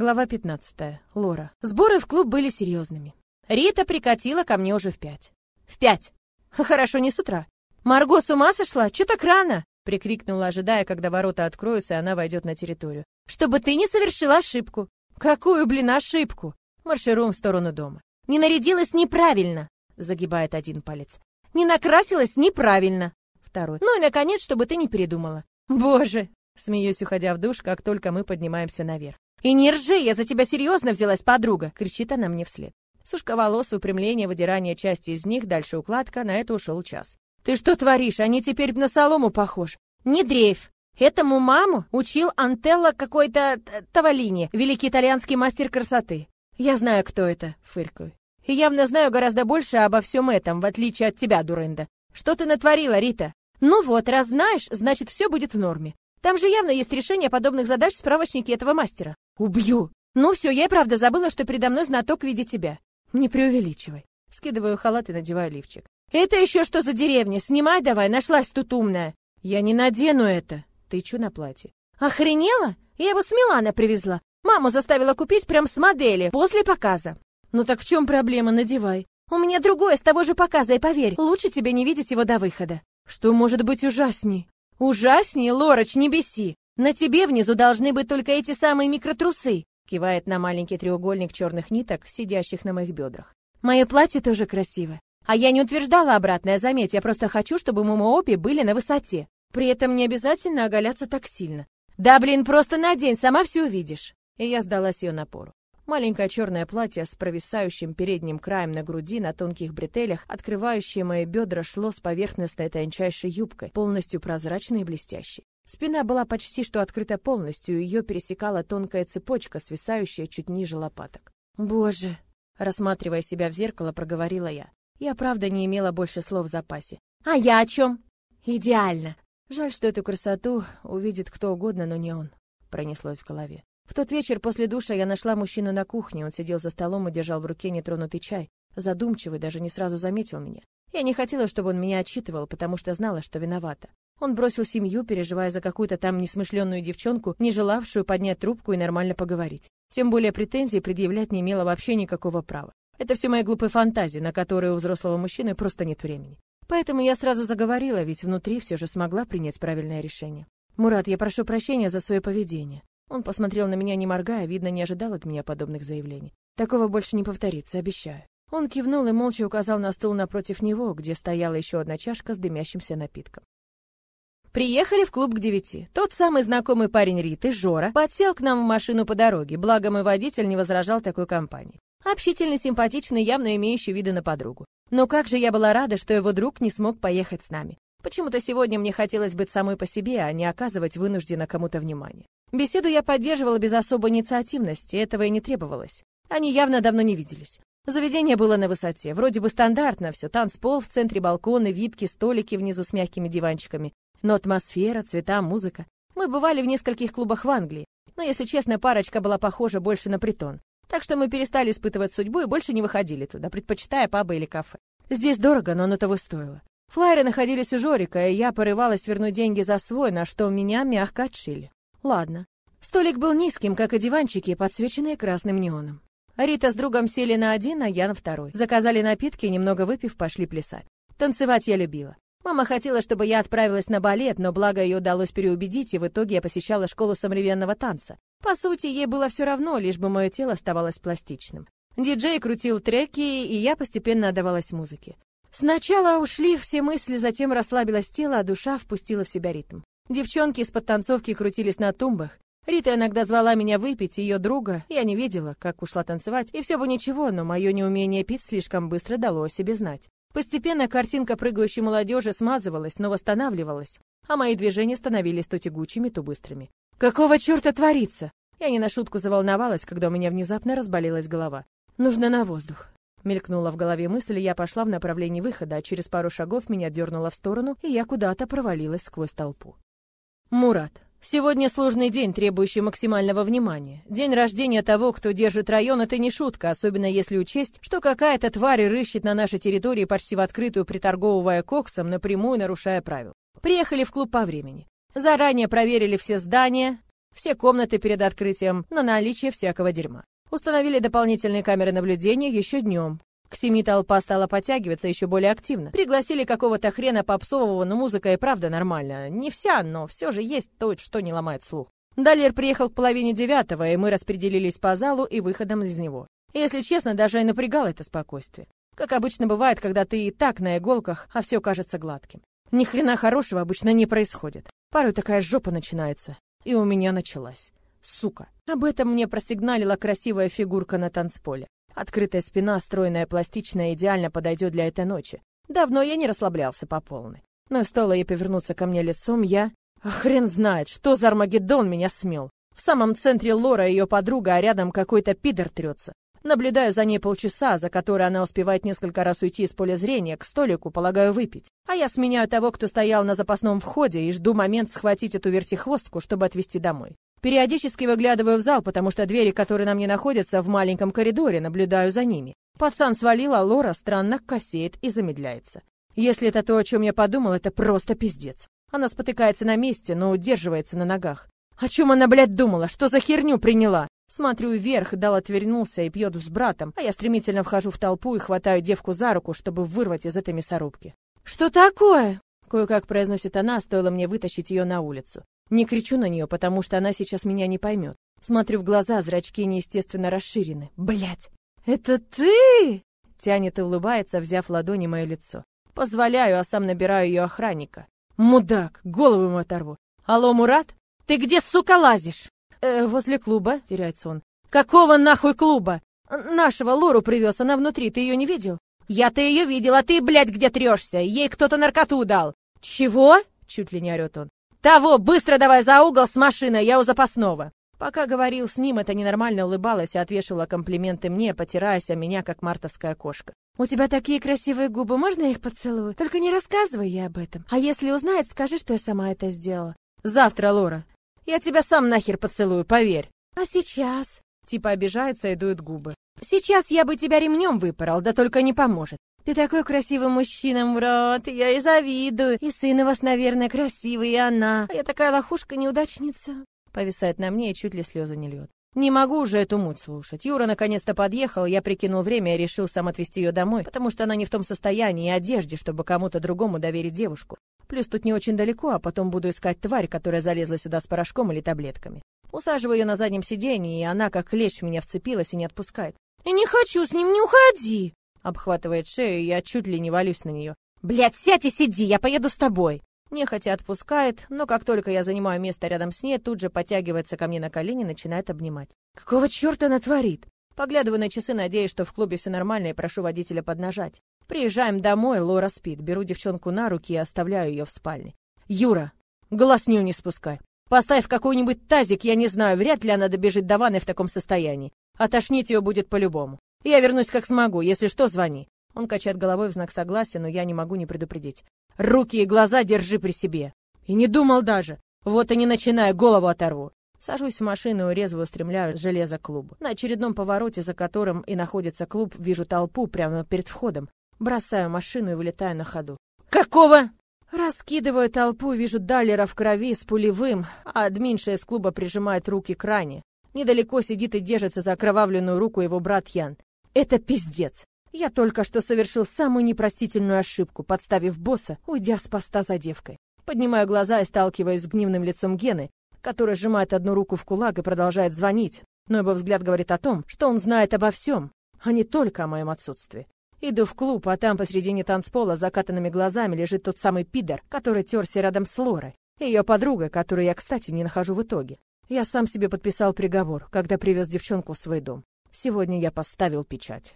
Глава 15. Лора. Сборы в клуб были серьезными. Рита прикатила ко мне уже в пять. В пять. Хорошо, не с утра. Марго с ума сошла? Чё так рано? прикрикнула, ожидая, когда ворота откроются, и она войдет на территорию. Чтобы ты не совершила ошибку. Какую, блин, ошибку? Маршируем в сторону дома. Не нарядилась неправильно, загибает один палец. Не накрасилась неправильно. Второй. Ну и наконец, чтобы ты не передумала. Боже, смеюсь, уходя в душ, как только мы поднимаемся наверх. «И не ржи, я за тебя серьезно взялась, подруга!» — кричит она мне вслед. Сушка волос, выпрямление, выдирание части из них, дальше укладка, на это ушел час. «Ты что творишь? Они теперь на солому похож!» «Не дрейф! Этому маму учил Антелло какой-то Тавалини, великий итальянский мастер красоты. Я знаю, кто это, фыркаю. И явно знаю гораздо больше обо всем этом, в отличие от тебя, Дуренда. Что ты натворила, Рита? Ну вот, раз знаешь, значит, все будет в норме. Там же явно есть решение подобных задач в справочнике этого мастера. Убью! Ну все, я и правда забыла, что передо мной знаток в виде тебя. Не преувеличивай. Скидываю халат и надеваю лифчик. Это еще что за деревня? Снимай давай, нашлась тут умная. Я не надену это. Тычу на платье. Охренела? Я его с Милана привезла. Маму заставила купить прям с модели, после показа. Ну так в чем проблема, надевай. У меня другое с того же показа, и поверь, лучше тебе не видеть его до выхода. Что может быть ужасней? Ужасней, Лороч, не беси. На тебе внизу должны быть только эти самые микротрусы, кивает на маленький треугольник черных ниток, сидящих на моих бедрах. Мое платье тоже красиво. А я не утверждала обратное, заметь, я просто хочу, чтобы мы обе были на высоте. При этом не обязательно оголяться так сильно. Да, блин, просто надень, сама все увидишь. И я сдалась ее напору. Маленькое черное платье с провисающим передним краем на груди на тонких бретелях, открывающее мои бедра, шло с поверхностной тончайшей юбкой, полностью прозрачной и блестящей. Спина была почти что открыта полностью, ее пересекала тонкая цепочка, свисающая чуть ниже лопаток. «Боже!» Рассматривая себя в зеркало, проговорила я. Я, правда, не имела больше слов в запасе. «А я о чем?» «Идеально!» Жаль, что эту красоту увидит кто угодно, но не он. Пронеслось в голове. В тот вечер после душа я нашла мужчину на кухне. Он сидел за столом и держал в руке нетронутый чай. Задумчивый, даже не сразу заметил меня. Я не хотела, чтобы он меня отчитывал, потому что знала, что виновата. Он бросил семью, переживая за какую-то там несмышленную девчонку, не желавшую поднять трубку и нормально поговорить. Тем более претензии предъявлять не имела вообще никакого права. Это все мои глупые фантазии, на которые у взрослого мужчины просто нет времени. Поэтому я сразу заговорила, ведь внутри все же смогла принять правильное решение. «Мурат, я прошу прощения за свое поведение». Он посмотрел на меня, не моргая, видно, не ожидал от меня подобных заявлений. «Такого больше не повторится, обещаю». Он кивнул и молча указал на стул напротив него, где стояла еще одна чашка с дымящимся напитком. Приехали в клуб к девяти. Тот самый знакомый парень Риты, Жора, подсел к нам в машину по дороге, благо мой водитель не возражал такой компании. Общительный, симпатичный, явно имеющий виды на подругу. Но как же я была рада, что его друг не смог поехать с нами. Почему-то сегодня мне хотелось быть самой по себе, а не оказывать вынужденно кому-то внимание. Беседу я поддерживала без особой инициативности, этого и не требовалось. Они явно давно не виделись. Заведение было на высоте, вроде бы стандартно, все танцпол в центре балконы, випки, столики внизу с мягкими диванчиками. Но атмосфера, цвета, музыка. Мы бывали в нескольких клубах в Англии, но, если честно, парочка была похожа больше на притон. Так что мы перестали испытывать судьбу и больше не выходили туда, предпочитая пабы или кафе. Здесь дорого, но оно того стоило. Флайеры находились у Жорика, и я порывалась вернуть деньги за свой, на что меня мягко отшили. Ладно. Столик был низким, как и диванчики, подсвеченные красным неоном. Рита с другом сели на один, а я на второй. Заказали напитки, немного выпив, пошли плясать. Танцевать я любила. Мама хотела, чтобы я отправилась на балет, но благо ее удалось переубедить, и в итоге я посещала школу современного танца. По сути, ей было все равно, лишь бы мое тело оставалось пластичным. Диджей крутил треки, и я постепенно отдавалась музыке. Сначала ушли все мысли, затем расслабилось тело, а душа впустила в себя ритм. Девчонки из подтанцовки крутились на тумбах. Рита иногда звала меня выпить, ее друга. Я не видела, как ушла танцевать, и все бы ничего, но мое неумение пить слишком быстро дало о себе знать. Постепенно картинка прыгающей молодежи смазывалась, но восстанавливалась, а мои движения становились то тягучими, то быстрыми. Какого черта творится? Я не на шутку заволновалась, когда у меня внезапно разболелась голова. Нужно на воздух. Мелькнула в голове мысль, и я пошла в направлении выхода, а через пару шагов меня дернуло в сторону, и я куда-то провалилась сквозь толпу. Мурат. Сегодня сложный день, требующий максимального внимания. День рождения того, кто держит район, это не шутка, особенно если учесть, что какая-то тварь рыщет на нашей территории почти в открытую, приторговывая коксом, напрямую нарушая правила. Приехали в клуб по времени. Заранее проверили все здания, Все комнаты перед открытием на наличие всякого дерьма. Установили дополнительные камеры наблюдения еще днем. К семи толпа стала подтягиваться еще более активно. Пригласили какого-то хрена попсового, но музыка и правда нормальная. Не вся, но все же есть то, что не ломает слух. Далер приехал к половине девятого, и мы распределились по залу и выходам из него. Если честно, даже и напрягало это спокойствие. Как обычно бывает, когда ты и так на иголках, а все кажется гладким. Ни хрена хорошего обычно не происходит. Порой такая жопа начинается. И у меня началась. Сука. Об этом мне просигналила красивая фигурка на танцполе. Открытая спина, стройная, пластичная, идеально подойдет для этой ночи. Давно я не расслаблялся по полной. Но стоило ей повернуться ко мне лицом, я... А хрен знает, что за Армагеддон меня смел. В самом центре Лора ее подруга, а рядом какой-то пидор трется. Наблюдаю за ней полчаса, за которые она успевает несколько раз уйти из поля зрения, к столику, полагаю, выпить. А я сменяю того, кто стоял на запасном входе, и жду момент схватить эту вертихвостку, чтобы отвезти домой. Периодически выглядываю в зал, потому что двери, которые на мне находятся, в маленьком коридоре, наблюдаю за ними. Пацан свалил, а Лора странно косеет и замедляется. Если это то, о чем я подумал, это просто пиздец. Она спотыкается на месте, но удерживается на ногах. О чем она, блядь, думала? Что за херню приняла? Смотрю вверх, Дал отвернулся и пьет с братом, а я стремительно вхожу в толпу и хватаю девку за руку, чтобы вырвать из этой мясорубки. «Что такое?» Кое-как произносит она, стоило мне вытащить ее на улицу. Не кричу на нее, потому что она сейчас меня не поймет. Смотрю в глаза, зрачки неестественно расширены. Блять! Это ты? Тянет и улыбается, взяв ладони мое лицо. Позволяю, а сам набираю ее охранника. Мудак, голову ему оторву. Алло, Мурат? Ты где, сука, лазишь? Э, возле клуба, теряется он. Какого нахуй клуба? Нашего Лору привез, она внутри, ты ее не видел? Я-то ее видел, а ты, блядь, где трешься? Ей кто-то наркоту дал. Чего? Чуть ли не орет он. Того, быстро давай за угол с машиной, я у запасного. Пока говорил с ним, это ненормально улыбалась и отвешивала комплименты мне, потираясь о меня, как мартовская кошка. «У тебя такие красивые губы, можно я их поцелую? Только не рассказывай ей об этом. А если узнает, скажи, что я сама это сделала». «Завтра, Лора. Я тебя сам нахер поцелую, поверь». «А сейчас?» Типа обижается и дует губы. «Сейчас я бы тебя ремнем выпорол, да только не поможет. Ты такой красивый мужчина, Мурат, я и завидую. И сын у вас, наверное, красивый, и она. А я такая лохушка-неудачница. Повисает на мне и чуть ли слезы не льет. Не могу уже эту муть слушать. Юра наконец-то подъехал, я прикинул время и решил сам отвезти ее домой, потому что она не в том состоянии и одежде, чтобы кому-то другому доверить девушку. Плюс тут не очень далеко, а потом буду искать тварь, которая залезла сюда с порошком или таблетками. Усаживаю ее на заднем сиденье, и она как клещ в меня вцепилась и не отпускает. «Я не хочу с ним, не уходи!» Обхватывает шею, и я чуть ли не валюсь на нее. «Блядь, сядь и сиди, я поеду с тобой!» Нехотя отпускает, но как только я занимаю место рядом с ней, тут же подтягивается ко мне на колени и начинает обнимать. Какого черта она творит? Поглядываю на часы, надеясь, что в клубе все нормально, и прошу водителя поднажать. Приезжаем домой, Лора спит, беру девчонку на руки и оставляю ее в спальне. «Юра, глаз с нее не спускай. Поставь какой-нибудь тазик, я не знаю, вряд ли она добежит до ванны в таком состоянии. Отошнить ее будет по-любому. Я вернусь как смогу, если что, звони». Он качает головой в знак согласия, но я не могу не предупредить. Руки и глаза держи при себе. И не думал даже. Вот и не начинай, голову оторву. Сажусь в машину и резво устремляю железо к клубу. На очередном повороте, за которым и находится клуб, вижу толпу прямо перед входом. Бросаю машину и вылетаю на ходу. «Какого?» Раскидываю толпу, вижу Даллера в крови с пулевым, а админша из клуба прижимает руки к ране. Недалеко сидит и держится за окровавленную руку его брат Ян. Это пиздец. Я только что совершил самую непростительную ошибку, подставив босса, уйдя с поста за девкой. Поднимаю глаза и сталкиваюсь с гневным лицом Гены, который сжимает одну руку в кулак и продолжает звонить, но его взгляд говорит о том, что он знает обо всем, а не только о моем отсутствии. Иду в клуб, а там посредине танцпола с закатанными глазами лежит тот самый пидор, который терся рядом с Лорой, ее подругой, которую я, кстати, не нахожу в итоге. Я сам себе подписал приговор, когда привез девчонку в свой дом. Сегодня я поставил печать.